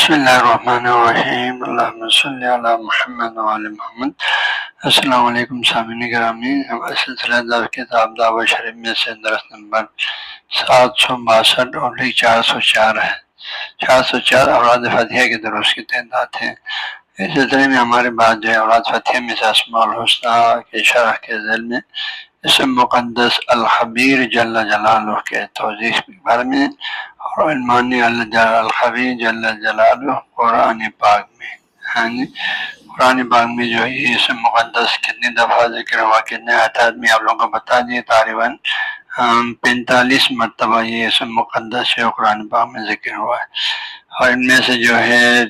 بسم اللہ الرحمن الرحیم۔ اللہ صلی علی محمد علیہ محمد۔ السلام علیکم سامعین گرامی ہمارے سلسلہ در کتاب دعوت شریف میں سے درخت نمبر سات سو باسٹھ اور چار سو چار ہے۔ چار سو چار اوراد فتح کے درست کی تعداد ہے۔ اس سلسلے میں ہمارے بعد جو ہے اوراد فتح میں سے اسماء الحسنہ کے شرح کے ذیل میں اسم مقدس الخبیر جل جلالہ کے توضیح کے بارے میں اور علمانی الخبیر جل جلالہ قرآن پاک میں۔ ہاں جی قرآن پاک میں جو ہے اسم مقدس کتنی دفعہ ذکر ہوا، کتنے احتیاط میں آپ لوگوں کو بتا دیے، تقریباً طالباً پینتالیس مرتبہ یہ اس مقدس قرآن پاک میں ذکر ہوا ہے۔ اور ان میں سے جو ہے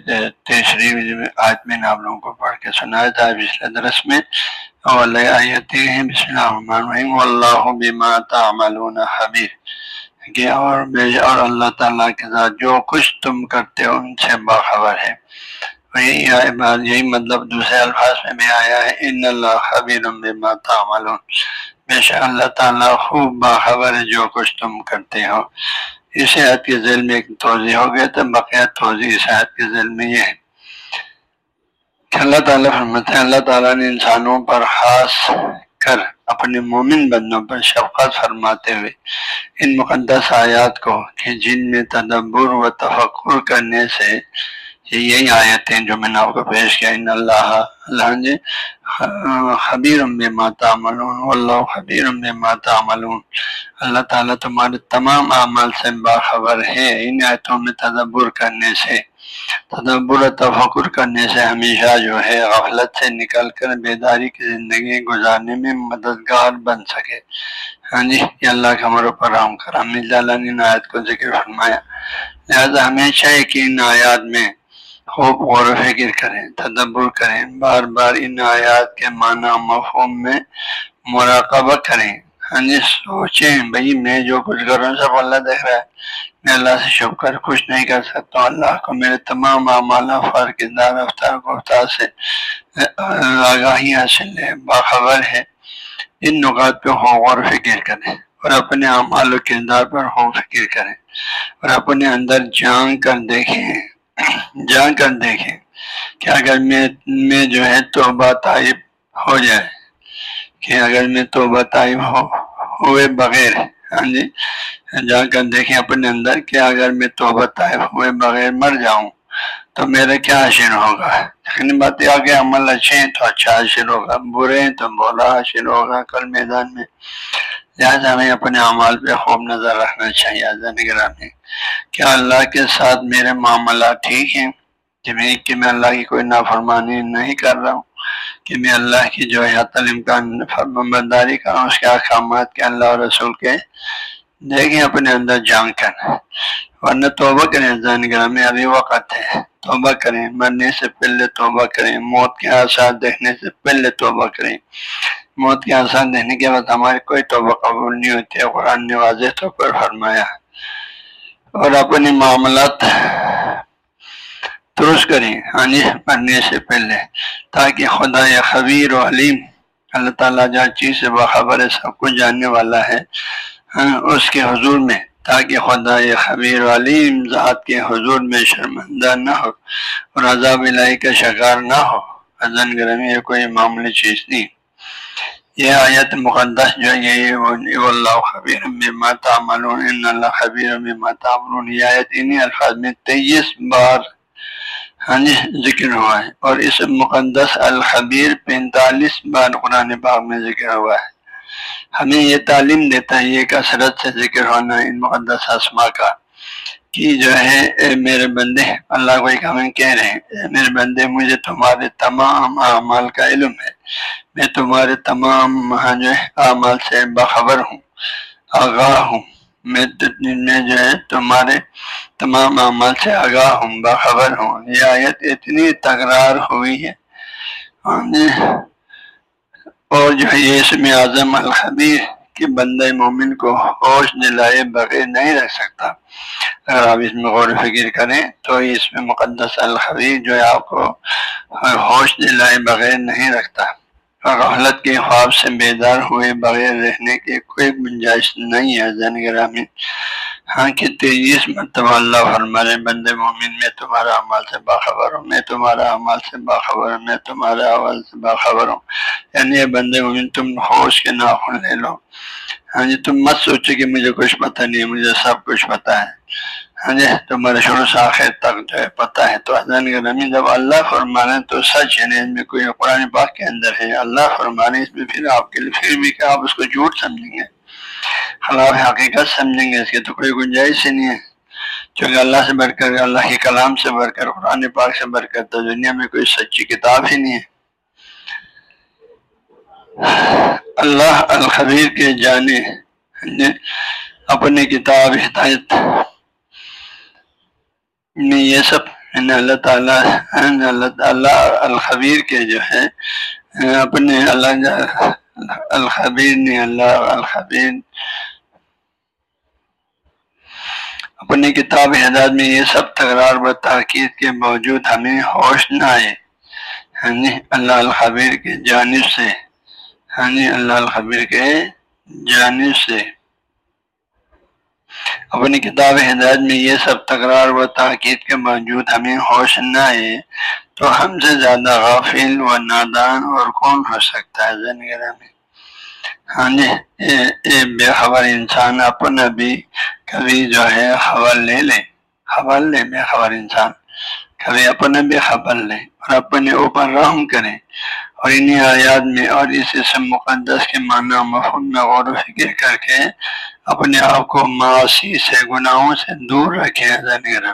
تیسری آج میں نے آپ لوگوں کو پڑھ کے سنایا تھا۔ پچھلے درس میں اور بسم اللہ الرحمن الرحیم۔ اللہ بما تعملون حبیر۔ کہ اور اور اللہ تعالیٰ کے ساتھ جو کچھ تم کرتے ہو، ان سے باخبر ہے۔ یہی یہی مطلب دوسرے الفاظ میں بھی آیا ہے۔ ان اللہ خبیر بما تعملون۔ بے شک اللہ تعالیٰ خوب باخبر ہے جو کچھ تم کرتے ہو۔ اس عید کے ذیل میں ایک توضیع ہو گیا تو بقیہ توضیع اس عید کے ذیل میں یہ ہے۔ کہ اللہ تعالیٰ فرماتے ہیں، اللہ تعالیٰ نے انسانوں پر خاص کر اپنے مومن بندوں پر شفقت فرماتے ہوئے ان مقدس آیات کو کہ جن میں تدبر و تفکر کرنے سے یہی آیتیں جو میں نے آپ کو پیش کیا ان اللہ اللہ جی خبیر ماتا ملون اللہ خبیر ماتا ملون اللہ تعالیٰ تمہارے تمام اعمال سے باخبر ہے۔ ان آیتوں میں تدبر کرنے سے، تدبر تفکر کرنے سے ہمیشہ جو ہے غفلت سے نکل کر بیداری کی زندگی گزارنے میں مددگار بن سکے۔ ہاں جی یہ اللہ کا ہمارے اوپر رام کر نے آیات کو ذکر فرمایا۔ لہٰذا ہمیشہ ایک ان آیات میں خوب غور و فکر کریں، تدبر کریں، بار بار ان آیات کے معنی مفہوم میں مراقبہ کریں۔ ہاں جی سوچیں بھائی، میں جو کچھ کروں سب اللہ دیکھ رہا ہے۔ میں اللہ سے چھپ کر، کچھ نہیں کر سکتا۔ اللہ کو میرے تمام اعمال فار کردار رفتار گفتار سے آگاہی حاصل ہے باخبر ہے ان نکات پہ ہو غور و فکر کریں اور اپنے اعمال و کردار پر ہو فکر کریں اور اپنے اندر جان کر دیکھیں۔ جان کر دیکھیں کہ اگر میں میں جو ہے توبہ طائب ہو جائے، کہ اگر میں توبہ طائب ہو، ہوئے بغیر ہاں جی جا کر دیکھیں اپنے اندر کہ اگر میں توبہ طائف ہوئے بغیر مر جاؤں تو میرا کیا حاصل ہوگا؟ لیکن بات یہ آگے عمل اچھے ہیں تو اچھا حاصل ہوگا، برے ہیں تو بولا حاصل ہوگا، کل میدان میں لہٰذا ہمیں اپنے اعمال پہ خوب نظر رکھنا چاہیے نگرانی۔ کیا اللہ کے ساتھ میرے معاملات ٹھیک ہیں؟ کہ میں کہ میں اللہ کی کوئی نافرمانی نہیں کر رہا ہوں؟ کہ میں اللہ کی جو ہے تعلیم کا برداری کروں اس کے احکامات کے اللہ اور رسول کے دیکھیں، اپنے اندر جان کر۔ ورنہ توبہ کریں زین گرام ابھی وقت ہے۔ توبہ کریں، مرنے سے پہلے توبہ کریں، موت کے آثار دیکھنے سے پہلے توبہ کریں۔ موت کے آثار دیکھنے کے بعد ہماری کوئی توبہ قبول نہیں ہوتی ہے، قرآن نے واضح طور پر فرمایا اور اپنے معاملات درست کریں آنے مرنے سے پہلے، تاکہ خدا یا خبیر و علیم، اللہ تعالیٰ جہاں چیز سے باخبر ہے، سب کچھ جاننے والا ہے ہاں، اس کے حضور میں، تاکہ خدا خبیر علیم ذات کے حضور میں شرمندہ نہ ہو اور عذاب الہی کا شکار نہ ہو۔ ازن گرمی کوئی معمولی چیز نہیں۔ یہ آیت مقدس جو یہ اللہ خبیر بما تعملون ان اللہ خبیر بما تعملون. یہ آیت انہی الفاظ میں تیئیس بار. ہاں جی ذکر ہوا ہے اور اس مقدس الخبیر پینتالیس بار قرآن پاک میں ذکر ہوا ہے۔ ہمیں یہ تعلیم دیتا ہے، یہ کثرت سے ذکر ہونا، ان مقدس اسما کا۔ کہ جو ہے، اے میرے بندے، اللہ کو ایک ہمیں کہہ رہے ہیں۔ اے میرے بندے، مجھے تمہارے تمام اعمال کا علم ہے۔ میں تمہارے تمام ہاں جو ہے، اعمال سے باخبر ہوں، آگاہ ہوں۔ میں جو ہے، تمہارے تمام اعمال سے آگاہ ہوں، باخبر ہوں۔ یہ آیت اتنی تکرار ہوئی ہے۔ ہاں جی۔ اور جو ہے، یہ اسم اعظم الخبیر کہ بندہ مومن کو ہوش دلائے بغیر نہیں رکھ سکتا۔ اگر آپ اس میں غور و فکر کریں تو اس میں مقدس الخبیر جو ہے آپ کو ہوش دلائے بغیر نہیں رکھتا۔ اور غلط کے خواب سے بیدار ہوئے بغیر رہنے کی کوئی گنجائش نہیں ہے۔ زین گرامی ہاں کہ تیئیس مرتبہ اللہ فرمارے بند مومن، میں تمہارا عمل سے باخبر ہوں، میں تمہارا عمل سے باخبر ہوں، میں تمہارا عمل سے باخبر ہوں۔ یعنی یہ بند مومن، تم ہوش کے ناخن لے لو۔ ہاں جی تم مت سوچو کہ مجھے کچھ پتہ نہیں مجھے سب کچھ پتہ ہے۔ ہاں جی تمہارے شروع سے آخر تک جو ہے پتہ ہے، تو حضرت گرامی جب اللہ فرمانے تو سچ ہے اس میں کوئی قرآن پاک کے اندر ہے، اللہ فرمانے اس میں پھر آپ کے لیے، پھر بھی کہ آپ اس کو جھوٹ سمجھیں گے، خلاف حقیقت سمجھیں گے، اس کی تو کوئی گنجائش ہی نہیں ہے۔ کیونکہ اللہ سے بڑھ کر، اللہ کے کلام سے بڑھ کر، قرآن پاک سے بڑھ کر، تو دنیا میں کوئی سچی کتاب ہی نہیں ہے۔ اللہ الخبیر کے جانے ہاں جی، اپنی کتاب ہدایت میں یہ سب اللہ تعالیٰ اللہ تعالیٰ الخبیر کے جو ہے اپنے اللہ الخبیر نے اللہ، الخبیر۔ اپنی کتاب ہدایت میں یہ سب تکرار و تاکید کے باوجود ہمیں ہوش نہ آئے۔ ہاں جی اللہ الخبیر کی جانب سے ہاں جی اللہ الخبیر کے جانب سے۔ اپنی کتاب ہدایت میں یہ سب تکرار و تاکید کے باوجود ہمیں ہوش نہ آئے، تو ہم سے زیادہ غافل و نادان اور کون ہو سکتا ہے زنگرہ میں؟ ہاں جی اے بے خبر انسان اپنا بھی کبھی جو ہے خبر لے لے۔ خبر لے، بے خبر انسان۔ کبھی اپنا بھی خبر لے اور اپنے اوپر رحم کرے۔ اور انہیں آیات میں اور اس اسم مقدس کے معنی و مفہوم میں غور و فکر کر کے اپنے آپ کو معاشی سے، گناہوں سے دور رکھے میں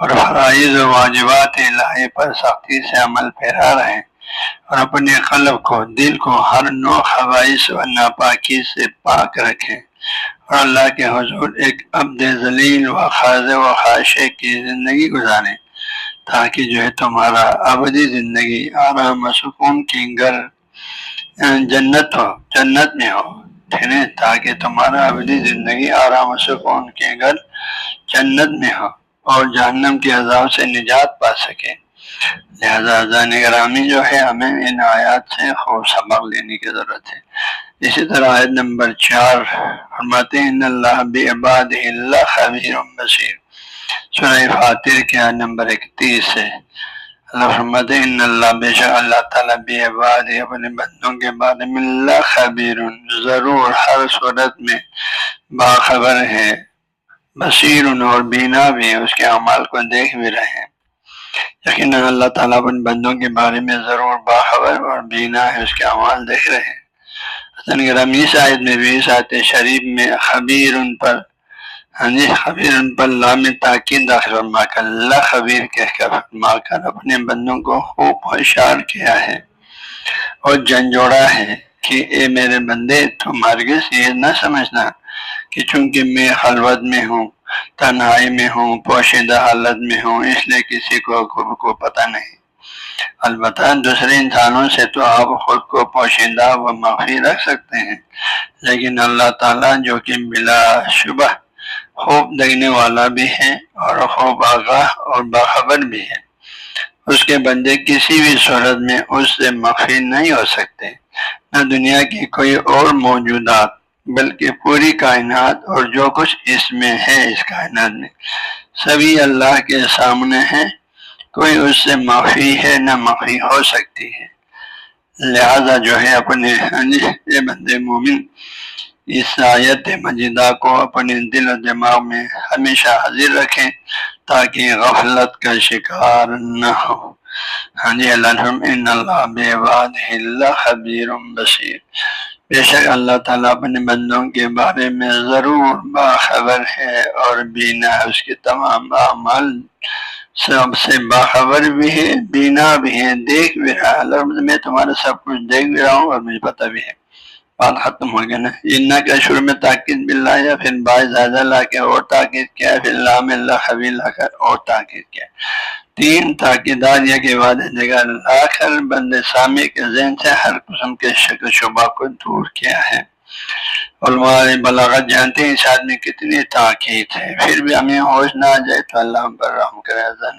اور فرائض و واجبات الہی پر سختی سے عمل پھیرا رہے اور اپنے قلب کو، دل کو ہر نو خواہش و ناپاکی سے پاک رکھے۔ اور اللہ کے حضور ایک عبد ذلیل و خاض و خواہشے کی زندگی گزارے۔ تاکہ جو ہے تمہارا ابدی زندگی آرام و سکون کی گھر یعنی جنت ہو، جنت میں ہو، ٹھیک ہے؟ تاکہ تمہارا ابدی زندگی آرام و سکون کے گھر جنت میں ہو اور جہنم کے عذاب سے نجات پا سکے۔ لہذا گرامی جو ہے، ہمیں ان آیات سے خوب سبق لینے کی ضرورت ہے۔ اسی طرح آیت نمبر چار فرماتے ہیں اللہ باد اللہ خبیر بصیر سورہ فاتر کے نمبر اکتیس ہے۔ اللہ فرماتے ان اللہ بے شک اللہ تعالیٰ بے عباد اپنے بندوں کے بارے میں اللہ خبیر، ضرور ہر صورت میں باخبر ہے، بصیر اور بینا بھی اس کے اعمال کو دیکھ بھی رہے ہیں۔ یقیناً اللہ تعالیٰ اپنے بندوں کے بارے میں ضرور باخبر اور بینا ہے، اس کے اعمال دیکھ رہے ہیں۔ حسن گرامی شاید میں بھی سات شریف میں خبیر ان پر ہاں جی خبیر ان پر لام تاکید داخل فرما کر اللہ خبیر کہہ کر فرما کر اپنے بندوں کو خوب ہوشیار کیا ہے اور جنجوڑا ہے کہ اے میرے بندے تم ہرگز یہ نہ سمجھنا کہ چونکہ میں خلوت میں ہوں، تنہائی میں ہوں، پوشیدہ حالت میں ہوں، اس لیے کسی کو کو پتہ نہیں۔ البتہ دوسرے انسانوں سے تو آپ خود کو پوشیدہ و مخفی رکھ سکتے ہیں، لیکن اللہ تعالیٰ جو کہ بلا شبہ خوب دیکھنے والا بھی ہے اور خوب آگاہ اور باخبر بھی ہے۔ اس کے بندے کسی بھی صورت میں اس سے مخفی نہیں ہو سکتے۔ نہ دنیا کی کوئی اور موجودات، بلکہ پوری کائنات اور جو کچھ اس میں ہے اس کائنات میں۔ سبھی اللہ کے سامنے ہے کوئی اس سے معافی ہے نہ معافی ہو سکتی ہے۔ لہذا جو ہے اپنے بندے مومن اس آیت مجیدہ کو اپنے دل و دماغ میں ہمیشہ حاضر رکھیں تاکہ غفلت کا شکار نہ ہو۔ ہاں جی اللہ ان اللہ بے اللہ بصیر۔ بے شک اللہ تعالیٰ اپنے بندوں کے بارے میں ضرور باخبر ہے اور بینا ہے اس کے تمام اعمال سب سے باخبر بھی ہے بینا بھی ہے۔ دیکھ بھی رہا اللہ میں تمہارا سب کچھ دیکھ بھی رہا ہوں اور مجھے پتہ بھی ہے۔ بات ختم ہو گیا نا۔ ان کا شروع میں تاکید بلّہ یا پھر با زیادہ لا کے اور تاکید کیا پھر لام اللہ خبی لا کر اور تاکید کیا تین تاکیدات یہ کے بعد جگہ لا کر بند سامی کے ذہن سے ہر قسم کے شکل شبہ کو دور کیا ہے۔ علماء بلاغت جانتے ہیں اس آدمی کتنی تاکید ہے۔ پھر بھی ہمیں ہوش نہ آ جائے تو اللہ پر رحم کرے زن